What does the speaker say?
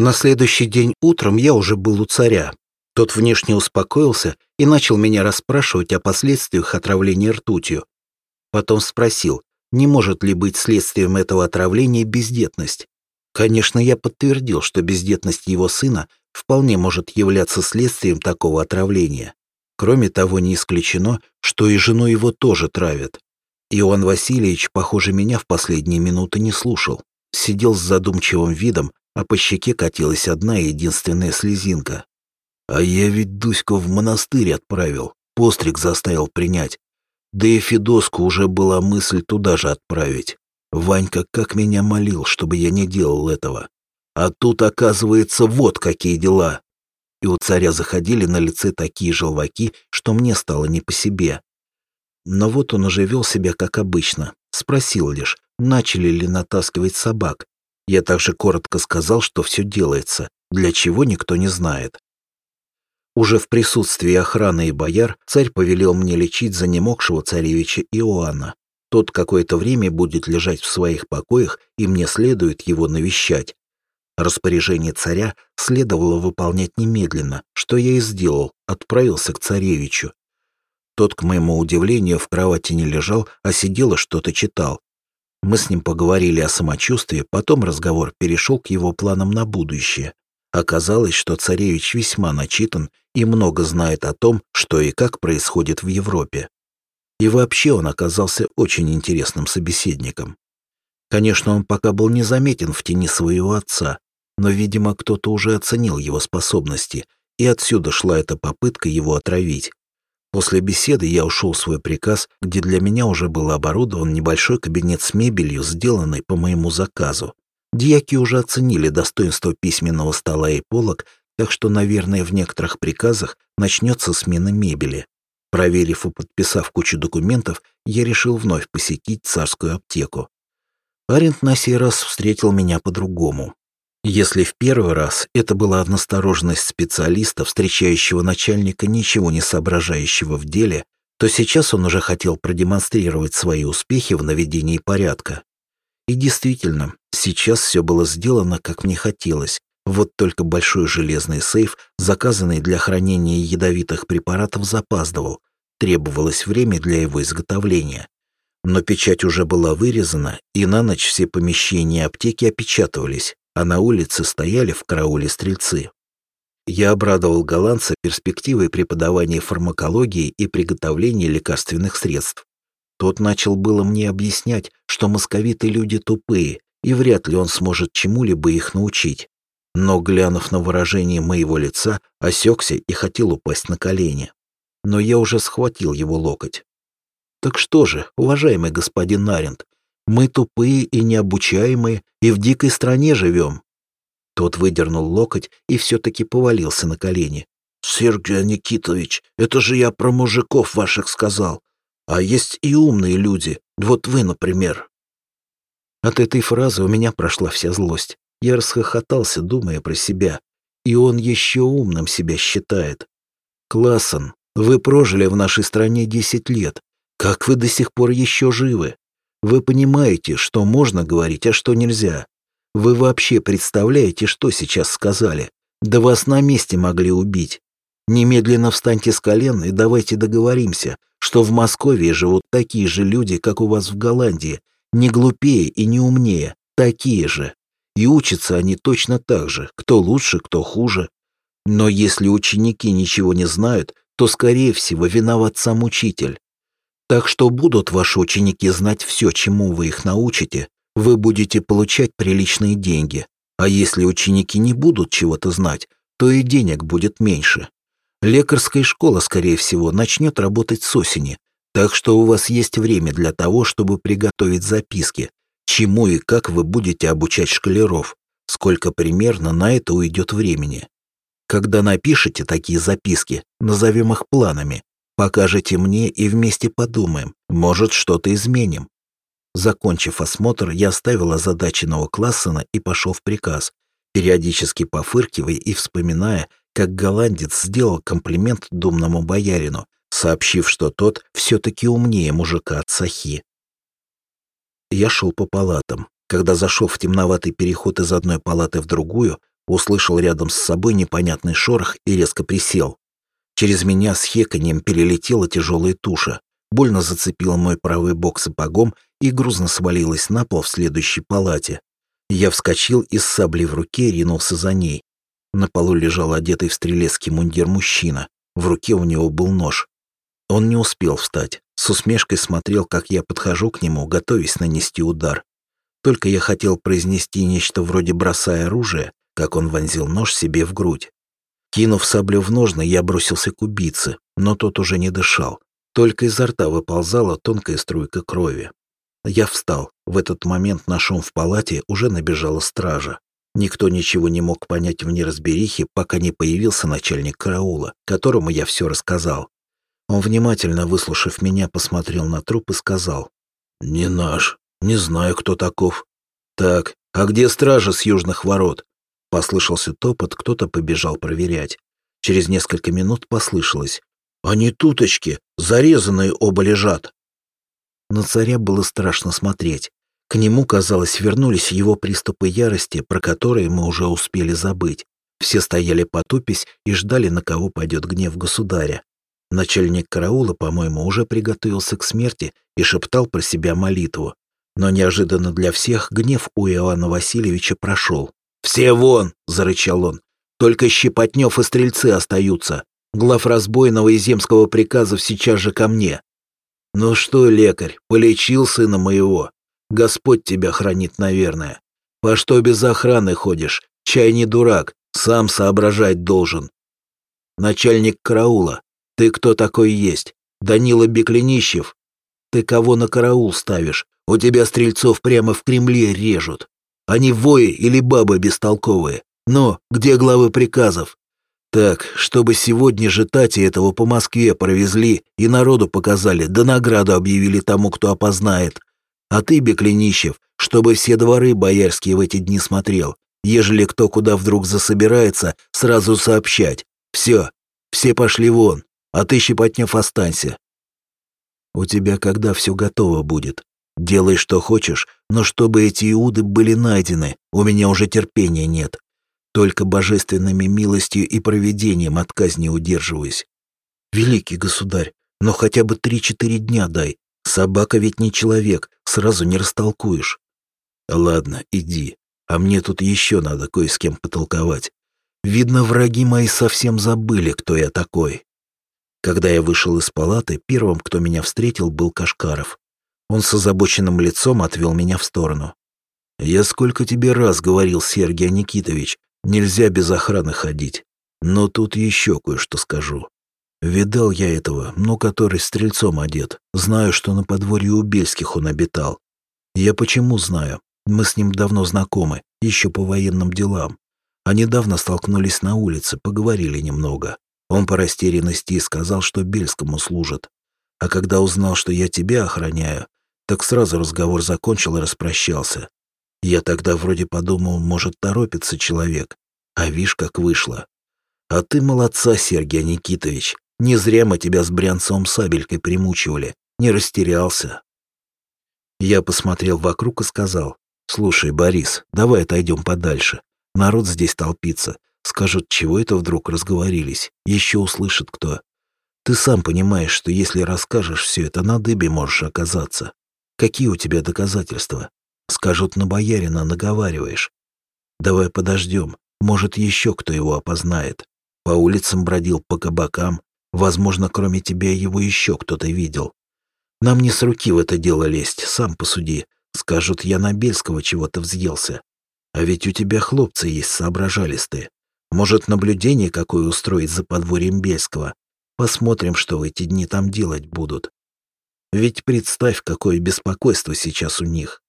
На следующий день утром я уже был у царя. Тот внешне успокоился и начал меня расспрашивать о последствиях отравления ртутью. Потом спросил, не может ли быть следствием этого отравления бездетность. Конечно, я подтвердил, что бездетность его сына вполне может являться следствием такого отравления. Кроме того, не исключено, что и жену его тоже травят. Иоанн Васильевич, похоже, меня в последние минуты не слушал. Сидел с задумчивым видом, а по щеке катилась одна единственная слезинка. А я ведь Дуську в монастырь отправил, постриг заставил принять. Да и Федоску уже была мысль туда же отправить. Ванька как меня молил, чтобы я не делал этого. А тут, оказывается, вот какие дела. И у царя заходили на лице такие желваки, что мне стало не по себе. Но вот он уже вел себя как обычно. Спросил лишь, начали ли натаскивать собак. Я также коротко сказал, что все делается, для чего никто не знает. Уже в присутствии охраны и бояр царь повелел мне лечить занемогшего царевича Иоанна. Тот какое-то время будет лежать в своих покоях, и мне следует его навещать. Распоряжение царя следовало выполнять немедленно, что я и сделал, отправился к царевичу. Тот, к моему удивлению, в кровати не лежал, а сидел и что-то читал. Мы с ним поговорили о самочувствии, потом разговор перешел к его планам на будущее. Оказалось, что царевич весьма начитан и много знает о том, что и как происходит в Европе. И вообще он оказался очень интересным собеседником. Конечно, он пока был незаметен в тени своего отца, но, видимо, кто-то уже оценил его способности, и отсюда шла эта попытка его отравить. После беседы я ушел в свой приказ, где для меня уже был оборудован небольшой кабинет с мебелью, сделанный по моему заказу. Дьяки уже оценили достоинство письменного стола и полок, так что, наверное, в некоторых приказах начнется смена мебели. Проверив и подписав кучу документов, я решил вновь посетить царскую аптеку. Арент на сей раз встретил меня по-другому. Если в первый раз это была односторожность специалиста, встречающего начальника, ничего не соображающего в деле, то сейчас он уже хотел продемонстрировать свои успехи в наведении порядка. И действительно, сейчас все было сделано, как мне хотелось. Вот только большой железный сейф, заказанный для хранения ядовитых препаратов, запаздывал. Требовалось время для его изготовления. Но печать уже была вырезана, и на ночь все помещения аптеки опечатывались, а на улице стояли в карауле стрельцы. Я обрадовал голландца перспективой преподавания фармакологии и приготовления лекарственных средств. Тот начал было мне объяснять, что московиты люди тупые, и вряд ли он сможет чему-либо их научить. Но, глянув на выражение моего лица, осекся и хотел упасть на колени. Но я уже схватил его локоть. «Так что же, уважаемый господин Нарент, мы тупые и необучаемые, и в дикой стране живем. Тот выдернул локоть и все-таки повалился на колени. «Сергей Никитович, это же я про мужиков ваших сказал. А есть и умные люди, вот вы, например». От этой фразы у меня прошла вся злость. Я расхохотался, думая про себя. И он еще умным себя считает. Классон, вы прожили в нашей стране десять лет. Как вы до сих пор еще живы? Вы понимаете, что можно говорить, а что нельзя. Вы вообще представляете, что сейчас сказали? Да вас на месте могли убить. Немедленно встаньте с колен и давайте договоримся, что в Москве живут такие же люди, как у вас в Голландии, не глупее и не умнее, такие же. И учатся они точно так же, кто лучше, кто хуже. Но если ученики ничего не знают, то, скорее всего, виноват сам учитель. Так что будут ваши ученики знать все, чему вы их научите, вы будете получать приличные деньги. А если ученики не будут чего-то знать, то и денег будет меньше. Лекарская школа, скорее всего, начнет работать с осени, так что у вас есть время для того, чтобы приготовить записки, чему и как вы будете обучать школяров, сколько примерно на это уйдет времени. Когда напишете такие записки, назовем их планами, Покажите мне и вместе подумаем, может, что-то изменим. Закончив осмотр, я оставил озадаченного Классена и пошел в приказ, периодически пофыркивая и вспоминая, как голландец сделал комплимент думному боярину, сообщив, что тот все-таки умнее мужика от Сахи. Я шел по палатам. Когда зашел в темноватый переход из одной палаты в другую, Услышал рядом с собой непонятный шорох и резко присел. Через меня с хеканьем перелетела тяжелая туша, больно зацепила мой правый бок сапогом и грузно свалилась на пол в следующей палате. Я вскочил и с саблей в руке ринулся за ней. На полу лежал одетый в стрелецкий мундир мужчина. В руке у него был нож. Он не успел встать. С усмешкой смотрел, как я подхожу к нему, готовясь нанести удар. Только я хотел произнести нечто вроде «бросая оружие», как он вонзил нож себе в грудь. Кинув саблю в ножны, я бросился к убийце, но тот уже не дышал. Только изо рта выползала тонкая струйка крови. Я встал. В этот момент на шум в палате уже набежала стража. Никто ничего не мог понять в неразберихе, пока не появился начальник караула, которому я все рассказал. Он, внимательно выслушав меня, посмотрел на труп и сказал. «Не наш. Не знаю, кто таков. Так, а где стража с южных ворот?» Послышался топот, кто-то побежал проверять. Через несколько минут послышалось. Они туточки, зарезанные оба лежат. На царя было страшно смотреть. К нему, казалось, вернулись его приступы ярости, про которые мы уже успели забыть. Все стояли потупясь и ждали, на кого пойдет гнев государя. Начальник караула, по-моему, уже приготовился к смерти и шептал про себя молитву. Но неожиданно для всех гнев у Иоанна Васильевича прошел. «Все вон!» — зарычал он. «Только Щепотнев и стрельцы остаются глав разбойного и земского приказов сейчас же ко мне. Ну что, лекарь, полечил сына моего? Господь тебя хранит, наверное. По что без охраны ходишь? Чай не дурак, сам соображать должен. Начальник караула, ты кто такой есть? Данила Беклинищев? Ты кого на караул ставишь? У тебя стрельцов прямо в Кремле режут. Они вои или бабы бестолковые. Но где главы приказов? Так, чтобы сегодня же Тати этого по Москве провезли и народу показали, да награду объявили тому, кто опознает. А ты, Беклинищев, чтобы все дворы боярские в эти дни смотрел. Ежели кто куда вдруг засобирается, сразу сообщать. Все, все пошли вон, а ты, Щепотнев, останься. У тебя когда все готово будет? Делай, что хочешь, но чтобы эти иуды были найдены, у меня уже терпения нет. Только божественными милостью и провидением от казни удерживаюсь. Великий государь, но хотя бы три-четыре дня дай. Собака ведь не человек, сразу не растолкуешь. Ладно, иди. А мне тут еще надо кое с кем потолковать. Видно, враги мои совсем забыли, кто я такой. Когда я вышел из палаты, первым, кто меня встретил, был Кашкаров. Он с озабоченным лицом отвел меня в сторону. «Я сколько тебе раз говорил, Сергей Никитович, Нельзя без охраны ходить. Но тут еще кое-что скажу. Видал я этого, ну, который стрельцом одет. Знаю, что на подворье у Бельских он обитал. Я почему знаю? Мы с ним давно знакомы, еще по военным делам. А недавно столкнулись на улице, поговорили немного. Он по растерянности сказал, что Бельскому служит. А когда узнал, что я тебя охраняю, так сразу разговор закончил и распрощался. Я тогда вроде подумал, может, торопится человек. А вишь, как вышло. А ты молодца, Сергей Никитович. Не зря мы тебя с Брянцом сабелькой примучивали. Не растерялся. Я посмотрел вокруг и сказал, «Слушай, Борис, давай отойдем подальше. Народ здесь толпится. Скажут, чего это вдруг разговорились. Еще услышит кто. Ты сам понимаешь, что если расскажешь все это, на дыбе можешь оказаться. Какие у тебя доказательства? Скажут, на боярина наговариваешь. Давай подождем, может, еще кто его опознает. По улицам бродил, по кабакам. Возможно, кроме тебя его еще кто-то видел. Нам не с руки в это дело лезть, сам посуди. Скажут, я на Бельского чего-то взъелся. А ведь у тебя хлопцы есть соображалистые. Может, наблюдение какое устроить за подворьем Бельского. Посмотрим, что в эти дни там делать будут. Ведь представь, какое беспокойство сейчас у них.